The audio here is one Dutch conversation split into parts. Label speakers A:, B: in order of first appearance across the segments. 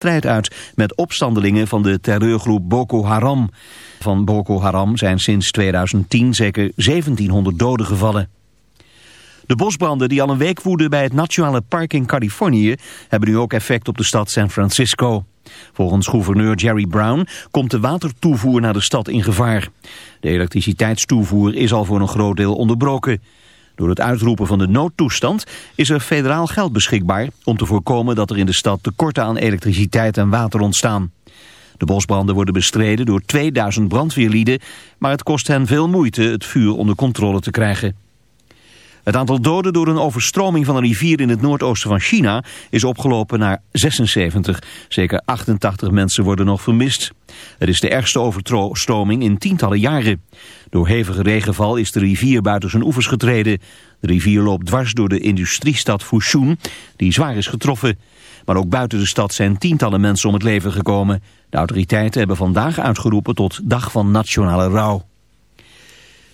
A: strijd uit met opstandelingen van de terreurgroep Boko Haram. Van Boko Haram zijn sinds 2010 zeker 1700 doden gevallen. De bosbranden die al een week woeden bij het Nationale Park in Californië... hebben nu ook effect op de stad San Francisco. Volgens gouverneur Jerry Brown komt de watertoevoer naar de stad in gevaar. De elektriciteitstoevoer is al voor een groot deel onderbroken. Door het uitroepen van de noodtoestand is er federaal geld beschikbaar... om te voorkomen dat er in de stad tekorten aan elektriciteit en water ontstaan. De bosbranden worden bestreden door 2000 brandweerlieden... maar het kost hen veel moeite het vuur onder controle te krijgen. Het aantal doden door een overstroming van een rivier in het noordoosten van China is opgelopen naar 76. Zeker 88 mensen worden nog vermist. Het is de ergste overstroming in tientallen jaren. Door hevige regenval is de rivier buiten zijn oevers getreden. De rivier loopt dwars door de industriestad Fushun, die zwaar is getroffen. Maar ook buiten de stad zijn tientallen mensen om het leven gekomen. De autoriteiten hebben vandaag uitgeroepen tot dag van nationale rouw.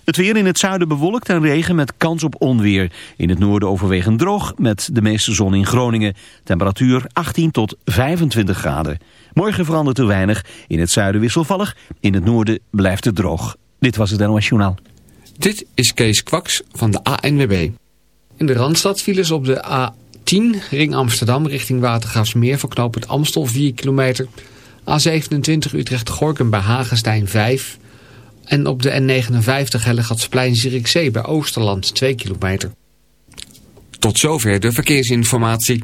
A: Het weer in het zuiden bewolkt en regen met kans op onweer. In het noorden overwegend droog met de meeste zon in Groningen. Temperatuur 18 tot 25 graden. Morgen verandert er weinig. In het zuiden wisselvallig. In het noorden blijft het droog. Dit was het NOS Journaal.
B: Dit is Kees Kwaks van de ANWB. In de Randstad vielen ze op de A10 ring Amsterdam richting Watergraafsmeer... voor het Amstel 4 kilometer. A27 Utrecht-Gorkum bij Hagenstein 5 en op de N59 Hellegatsplein-Zierikzee bij Oosterland 2 kilometer. Tot zover de verkeersinformatie.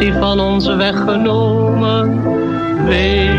C: Werd hij van ons weggenomen, weet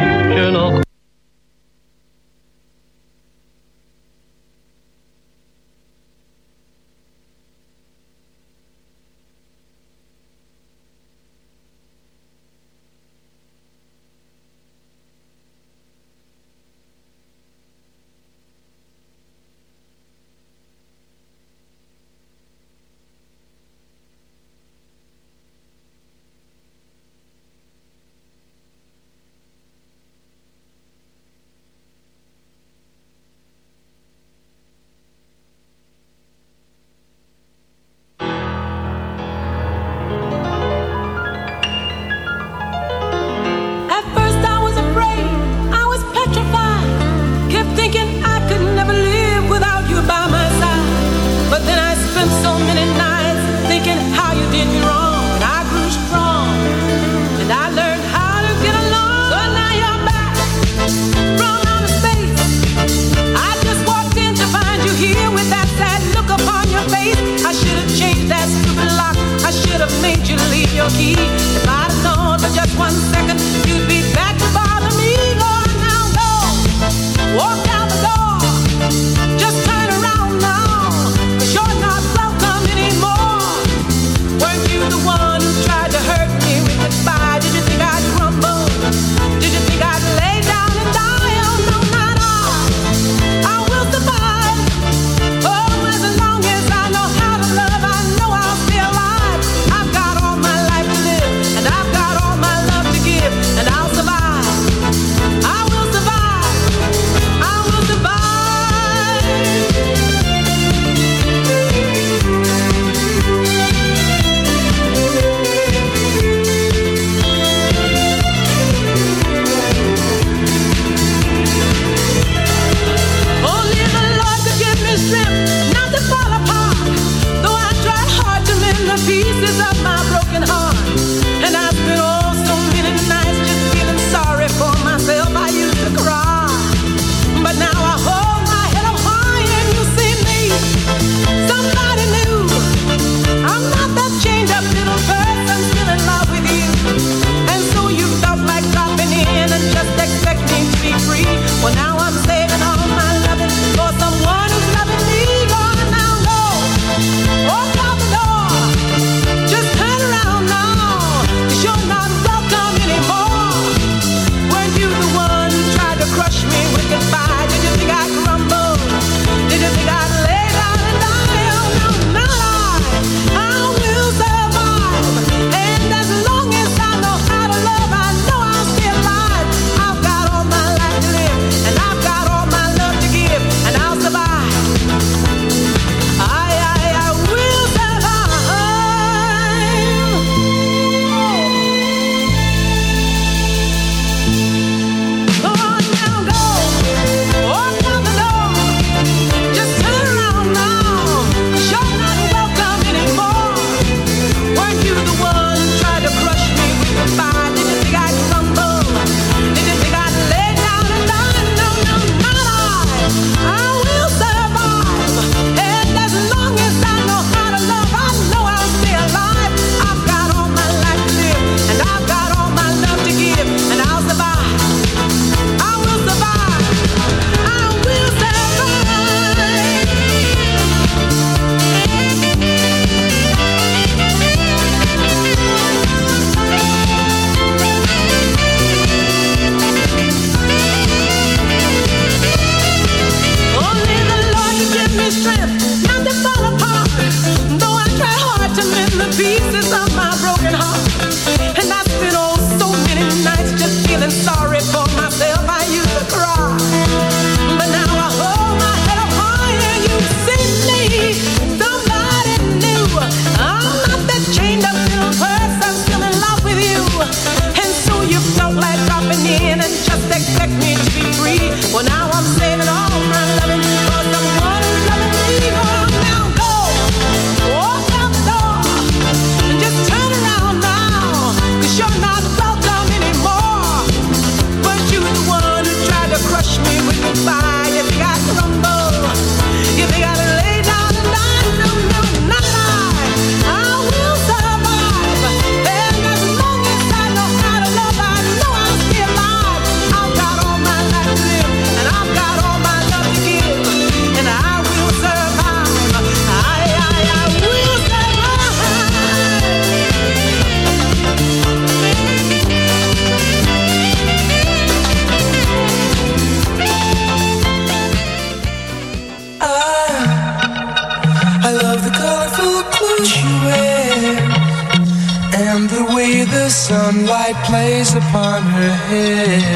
D: upon her hair.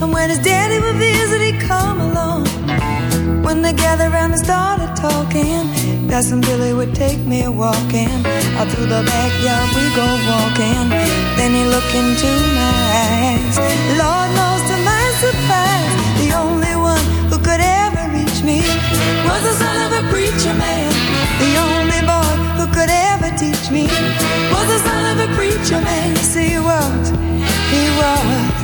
E: And
F: when his daddy would visit, he'd come along. When they gathered around and started talking, Cousin Billy would take me walking. Out through the backyard we go walking. Then he looked into my eyes. Lord knows to my surprise, the only one who could ever reach me was the son of a preacher man. The only boy who could ever teach me was the son of a preacher man. You he was. He was.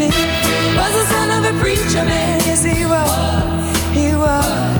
F: me was the son of a preacher man. Yes, he was. He was.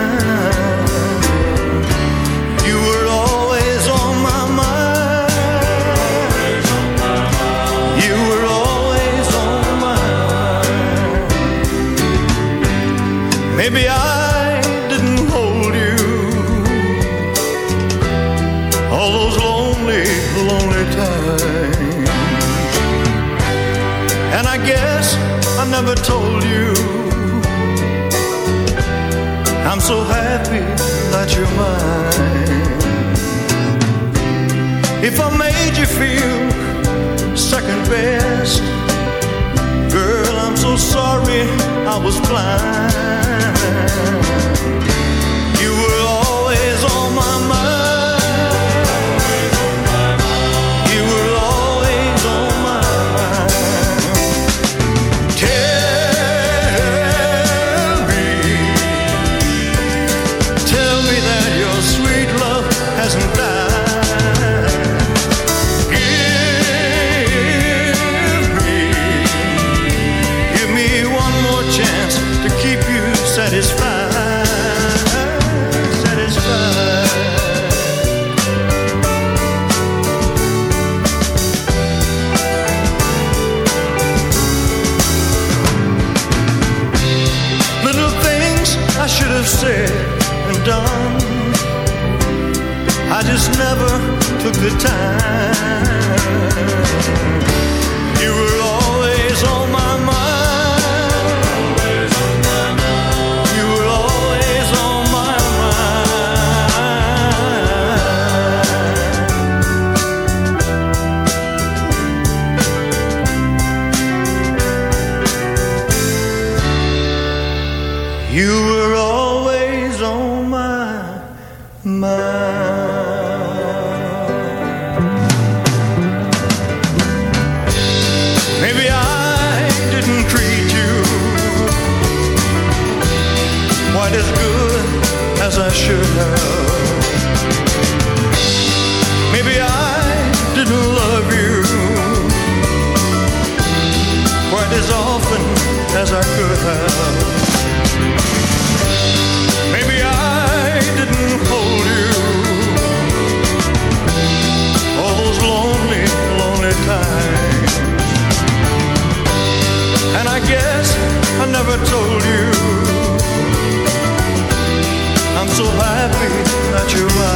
E: Maybe I didn't hold you. All those lonely, lonely times. And I guess I never told you. I'm so happy that you're mine. If I made you feel second best Girl, I'm so sorry I was blind time. I just never took the time. You were always on my mind. you.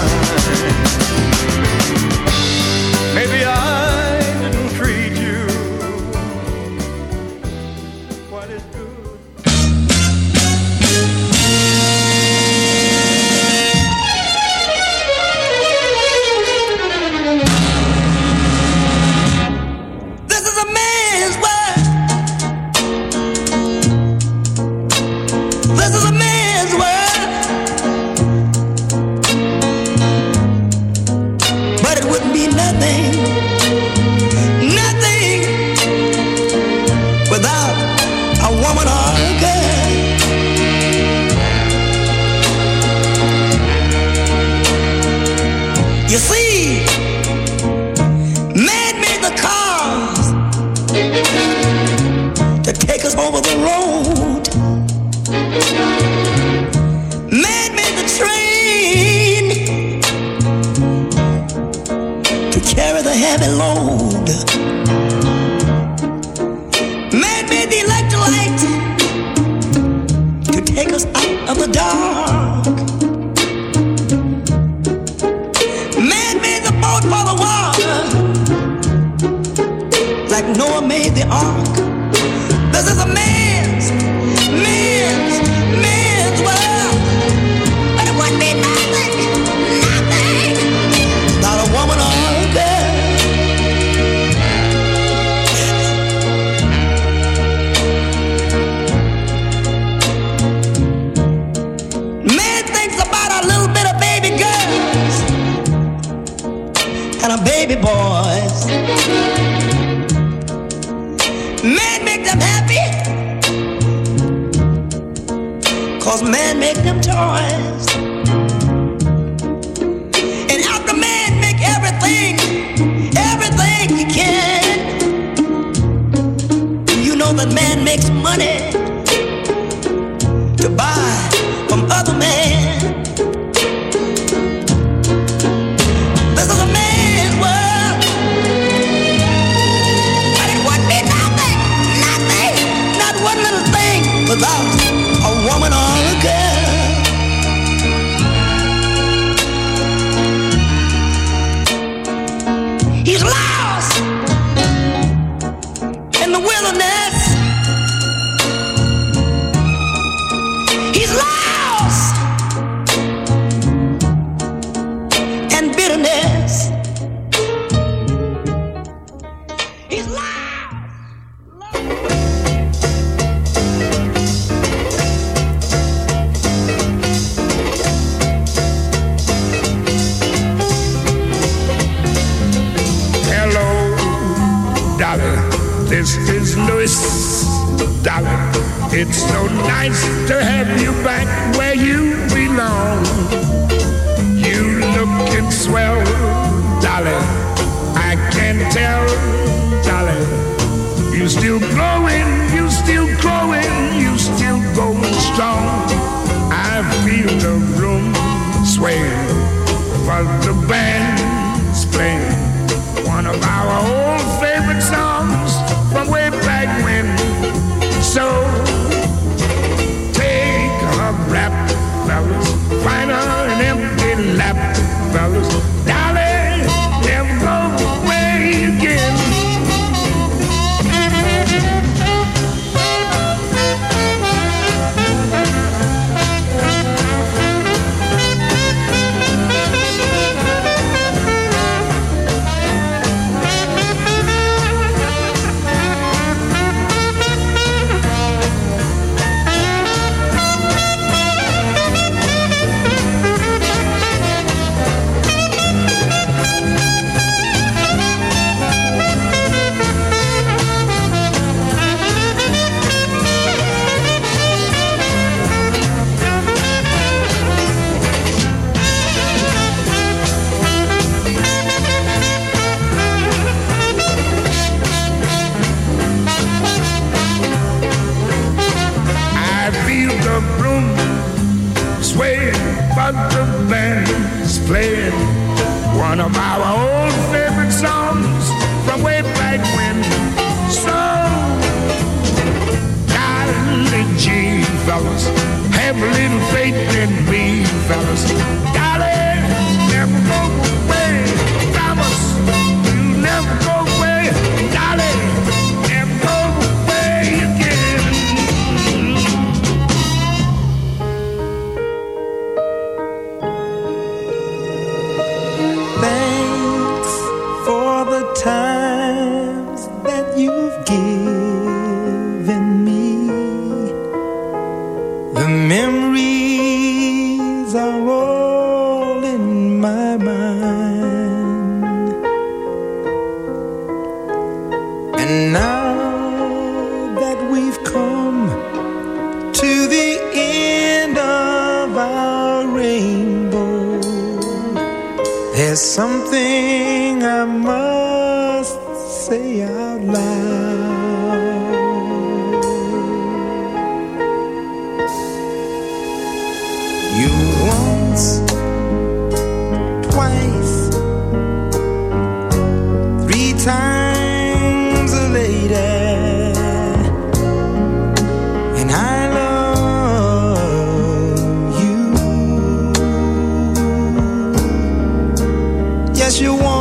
E: you want.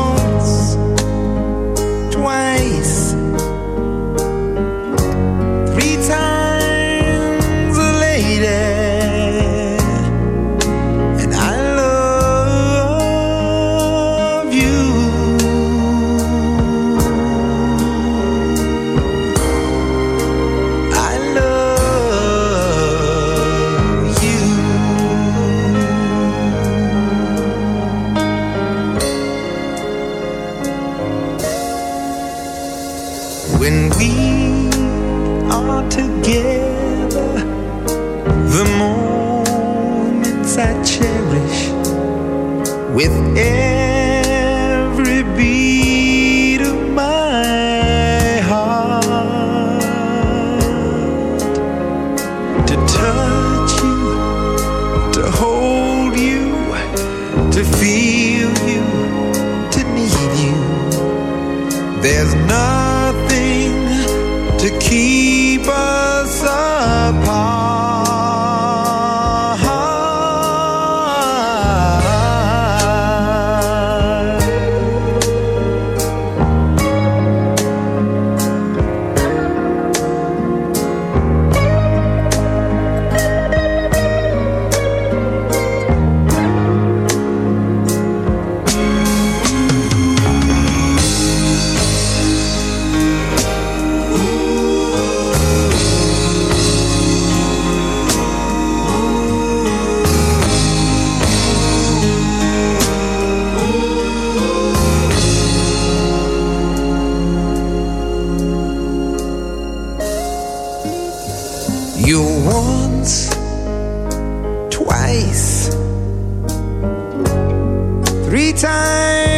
E: You once, twice, three times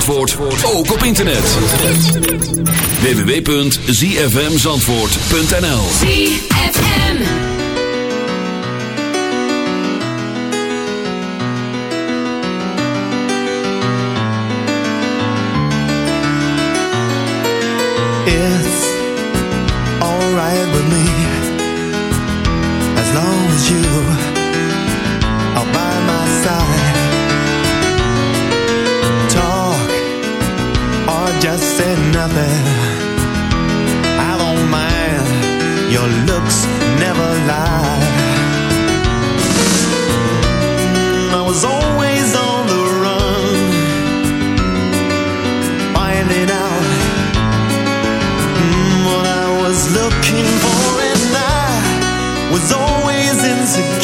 G: Zandvoort, ook op internet. www.zfmzandvoort.nl
H: ZFM.
E: It's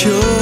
G: sure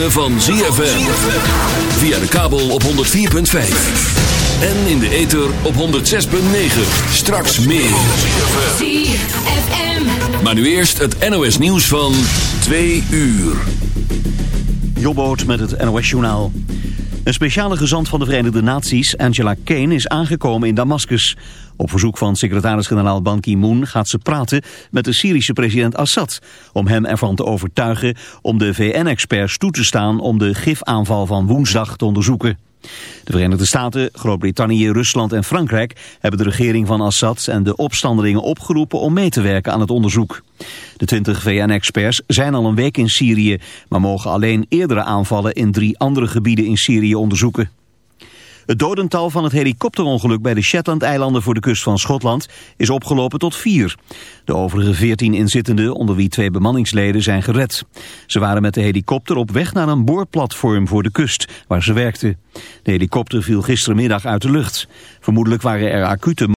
G: ritme van ZFM. Via de kabel op 104.5. En in de ether op 106.9. Straks meer.
I: ZFM.
G: Maar nu eerst het NOS nieuws van 2 uur.
A: Jobboot met het NOS-journaal. Een speciale gezant van de Verenigde Naties, Angela Kane, is aangekomen in Damascus. Op verzoek van secretaris-generaal Ban Ki-moon gaat ze praten met de Syrische president Assad... om hem ervan te overtuigen om de VN-experts toe te staan om de gifaanval van woensdag te onderzoeken. De Verenigde Staten, Groot-Brittannië, Rusland en Frankrijk hebben de regering van Assad en de opstandelingen opgeroepen om mee te werken aan het onderzoek. De 20 VN-experts zijn al een week in Syrië, maar mogen alleen eerdere aanvallen in drie andere gebieden in Syrië onderzoeken. Het dodental van het helikopterongeluk bij de Shetland-eilanden voor de kust van Schotland is opgelopen tot vier. De overige veertien inzittenden, onder wie twee bemanningsleden, zijn gered. Ze waren met de helikopter op weg naar een boorplatform voor de kust, waar ze werkten. De helikopter viel gistermiddag uit de lucht. Vermoedelijk waren er acute